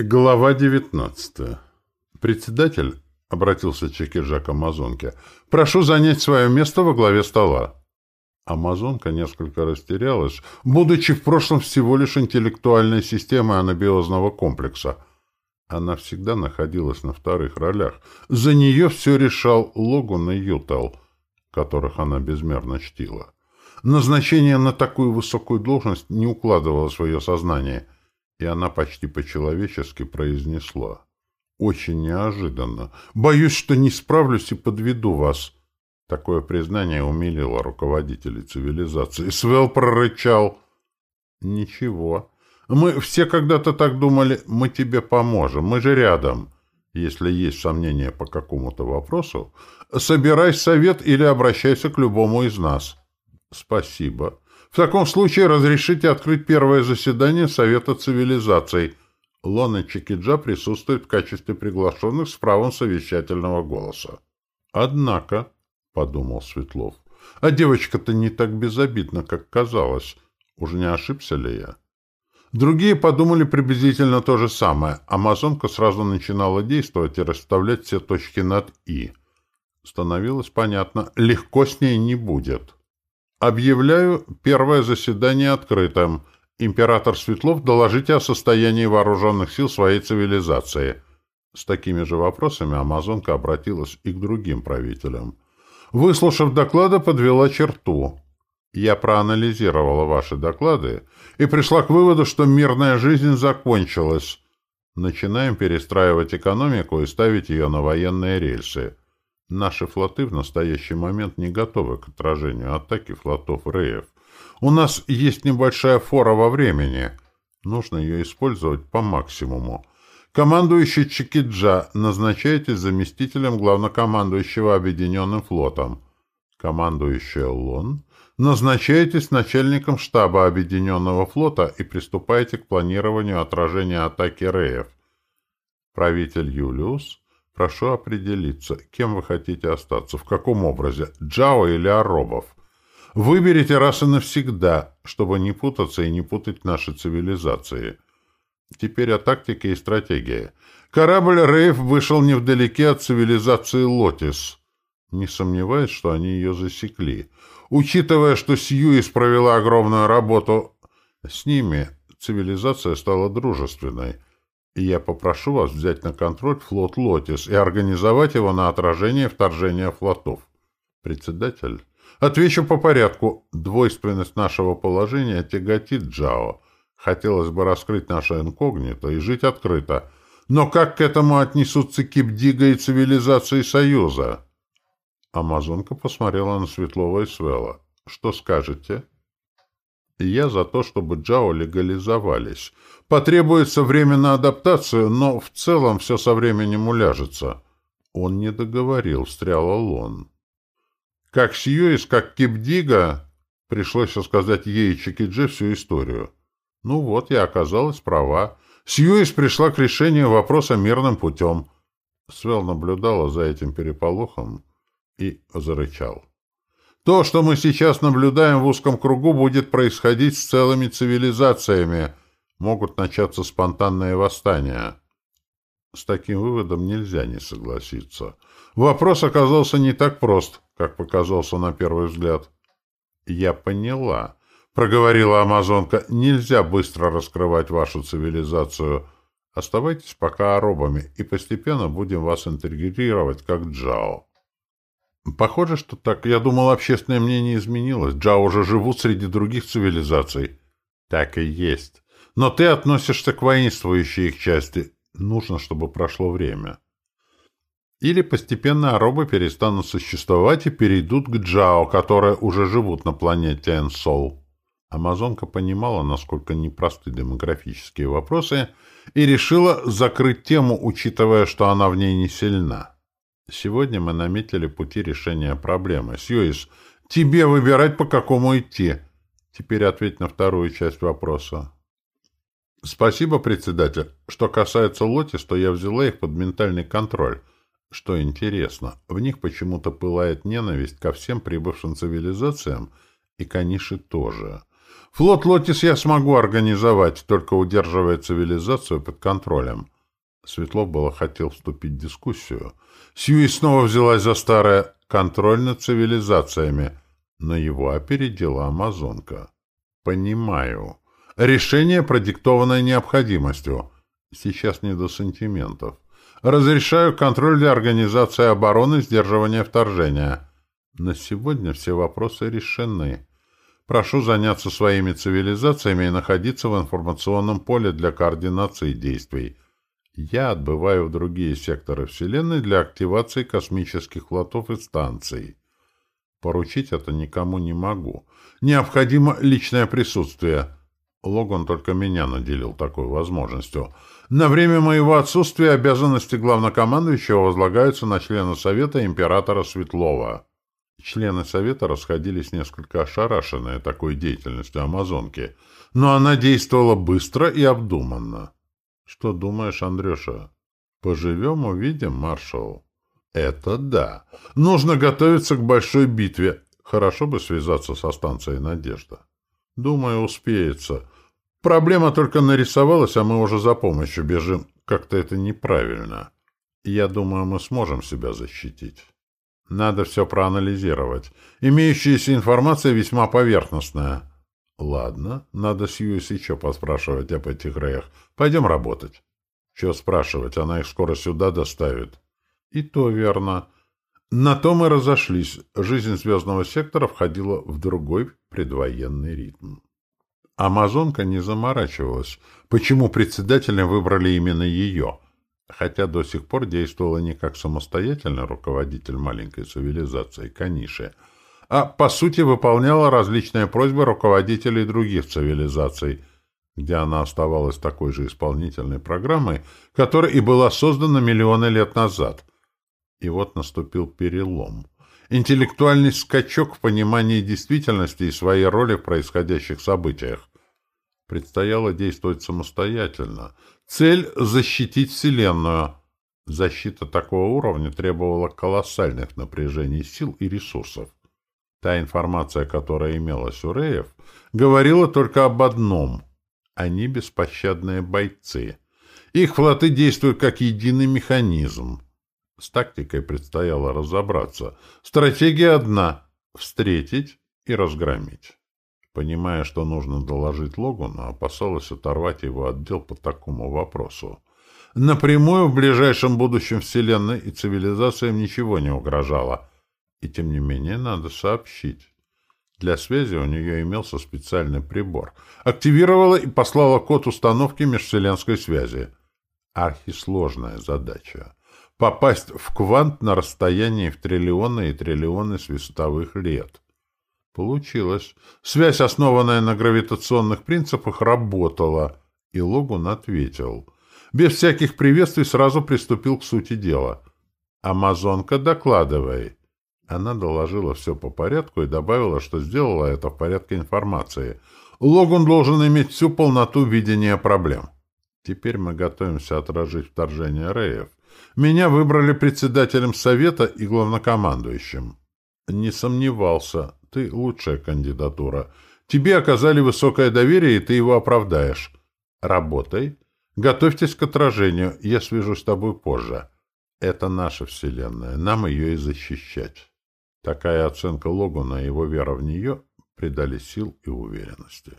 Глава 19. Председатель, — обратился Чекижа к Амазонке, — прошу занять свое место во главе стола. Амазонка несколько растерялась, будучи в прошлом всего лишь интеллектуальной системой анабиозного комплекса. Она всегда находилась на вторых ролях. За нее все решал Логун и Ютал, которых она безмерно чтила. Назначение на такую высокую должность не укладывалось в ее сознание — и она почти по-человечески произнесла. «Очень неожиданно. Боюсь, что не справлюсь и подведу вас». Такое признание умилило руководителей цивилизации. Свел прорычал. «Ничего. Мы все когда-то так думали, мы тебе поможем, мы же рядом. Если есть сомнения по какому-то вопросу, собирай совет или обращайся к любому из нас». «Спасибо. В таком случае разрешите открыть первое заседание Совета цивилизаций. Лона Чикиджа присутствует в качестве приглашенных с правом совещательного голоса. Однако, — подумал Светлов, — а девочка-то не так безобидна, как казалось. Уж не ошибся ли я? Другие подумали приблизительно то же самое. Амазонка сразу начинала действовать и расставлять все точки над «и». Становилось понятно, легко с ней не будет. Объявляю первое заседание открытым. Император Светлов, доложите о состоянии вооруженных сил своей цивилизации. С такими же вопросами Амазонка обратилась и к другим правителям. Выслушав доклады, подвела черту. Я проанализировала ваши доклады и пришла к выводу, что мирная жизнь закончилась. Начинаем перестраивать экономику и ставить ее на военные рельсы. Наши флоты в настоящий момент не готовы к отражению атаки флотов Реев. У нас есть небольшая фора во времени. Нужно ее использовать по максимуму. Командующий Чикиджа назначаетесь заместителем главнокомандующего Объединенным флотом. Командующий Лон назначаетесь начальником штаба Объединенного флота и приступаете к планированию отражения атаки Реев. Правитель Юлиус Прошу определиться, кем вы хотите остаться, в каком образе, Джао или Аробов. Выберите раз и навсегда, чтобы не путаться и не путать наши цивилизации. Теперь о тактике и стратегии. Корабль Рейв вышел невдалеке от цивилизации Лотис. Не сомневаюсь, что они ее засекли. Учитывая, что Сьюис провела огромную работу с ними, цивилизация стала дружественной — и я попрошу вас взять на контроль флот «Лотис» и организовать его на отражение вторжения флотов. Председатель, отвечу по порядку. Двойственность нашего положения тяготит Джао. Хотелось бы раскрыть наше инкогнито и жить открыто. Но как к этому отнесутся Кипдига и цивилизации Союза? Амазонка посмотрела на Светлова и Свела. Что скажете? Я за то, чтобы Джао легализовались. Потребуется время на адаптацию, но в целом все со временем уляжется. Он не договорил, встрял Лон. Как Сьюис, как Кипдига, пришлось рассказать ей и Чикидже всю историю. Ну вот, я оказалась права. Сьюис пришла к решению вопроса мирным путем. Свел наблюдала за этим переполохом и зарычал. То, что мы сейчас наблюдаем в узком кругу, будет происходить с целыми цивилизациями. Могут начаться спонтанные восстания. С таким выводом нельзя не согласиться. Вопрос оказался не так прост, как показался на первый взгляд. «Я поняла», — проговорила Амазонка, — «нельзя быстро раскрывать вашу цивилизацию. Оставайтесь пока оробами, и постепенно будем вас интегрировать как Джао». Похоже, что так. Я думал, общественное мнение изменилось. Джао уже живут среди других цивилизаций. Так и есть. Но ты относишься к воинствующей их части. Нужно, чтобы прошло время. Или постепенно аробы перестанут существовать и перейдут к Джао, которые уже живут на планете Энсол. Амазонка понимала, насколько непросты демографические вопросы, и решила закрыть тему, учитывая, что она в ней не сильна. Сегодня мы наметили пути решения проблемы. Сьюис, тебе выбирать, по какому идти. Теперь ответь на вторую часть вопроса. Спасибо, председатель. Что касается Лотис, то я взяла их под ментальный контроль. Что интересно, в них почему-то пылает ненависть ко всем прибывшим цивилизациям, и Каниши тоже. Флот Лотис я смогу организовать, только удерживая цивилизацию под контролем. Светлов было хотел вступить в дискуссию. Сьюи снова взялась за старое «контроль над цивилизациями», но его опередила Амазонка. «Понимаю. Решение, продиктованное необходимостью. Сейчас не до сантиментов. Разрешаю контроль для организации обороны, сдерживания вторжения. На сегодня все вопросы решены. Прошу заняться своими цивилизациями и находиться в информационном поле для координации действий. Я отбываю в другие секторы Вселенной для активации космических флотов и станций. Поручить это никому не могу. Необходимо личное присутствие. Логан только меня наделил такой возможностью. На время моего отсутствия обязанности главнокомандующего возлагаются на члена Совета императора Светлова. Члены Совета расходились несколько ошарашенные такой деятельностью Амазонки, но она действовала быстро и обдуманно. Что думаешь, Андрюша? Поживем, увидим, маршал. Это да. Нужно готовиться к большой битве. Хорошо бы связаться со станцией «Надежда». Думаю, успеется. Проблема только нарисовалась, а мы уже за помощью бежим. Как-то это неправильно. Я думаю, мы сможем себя защитить. Надо все проанализировать. Имеющаяся информация весьма поверхностная. Ладно, надо с еще поспрашивать об этих Рэях. Пойдем работать. Че спрашивать, она их скоро сюда доставит. И то верно. На то мы разошлись. Жизнь звездного сектора входила в другой предвоенный ритм. Амазонка не заморачивалась, почему председателем выбрали именно ее, хотя до сих пор действовала не как самостоятельный руководитель маленькой цивилизации Каниши, а по сути выполняла различные просьбы руководителей других цивилизаций, где она оставалась такой же исполнительной программой, которая и была создана миллионы лет назад. И вот наступил перелом. Интеллектуальный скачок в понимании действительности и своей роли в происходящих событиях. Предстояло действовать самостоятельно. Цель — защитить Вселенную. Защита такого уровня требовала колоссальных напряжений сил и ресурсов. Та информация, которая имелась у Реев, говорила только об одном. Они беспощадные бойцы. Их флоты действуют как единый механизм. С тактикой предстояло разобраться. Стратегия одна — встретить и разгромить. Понимая, что нужно доложить Логану, опасалась оторвать его отдел по такому вопросу. Напрямую в ближайшем будущем Вселенной и цивилизациям ничего не угрожало. И тем не менее надо сообщить. Для связи у нее имелся специальный прибор. Активировала и послала код установки межвселенской связи. Архисложная задача. Попасть в квант на расстоянии в триллионы и триллионы световых лет. Получилось. Связь, основанная на гравитационных принципах, работала, и Логун ответил. Без всяких приветствий сразу приступил к сути дела. «Амазонка, докладывай». Она доложила все по порядку и добавила, что сделала это в порядке информации. Логун должен иметь всю полноту видения проблем. Теперь мы готовимся отражить вторжение Реев. Меня выбрали председателем совета и главнокомандующим. Не сомневался. Ты лучшая кандидатура. Тебе оказали высокое доверие, и ты его оправдаешь. Работай. Готовьтесь к отражению. Я свяжусь с тобой позже. Это наша Вселенная. Нам ее и защищать. Такая оценка Логуна и его вера в нее придали сил и уверенности.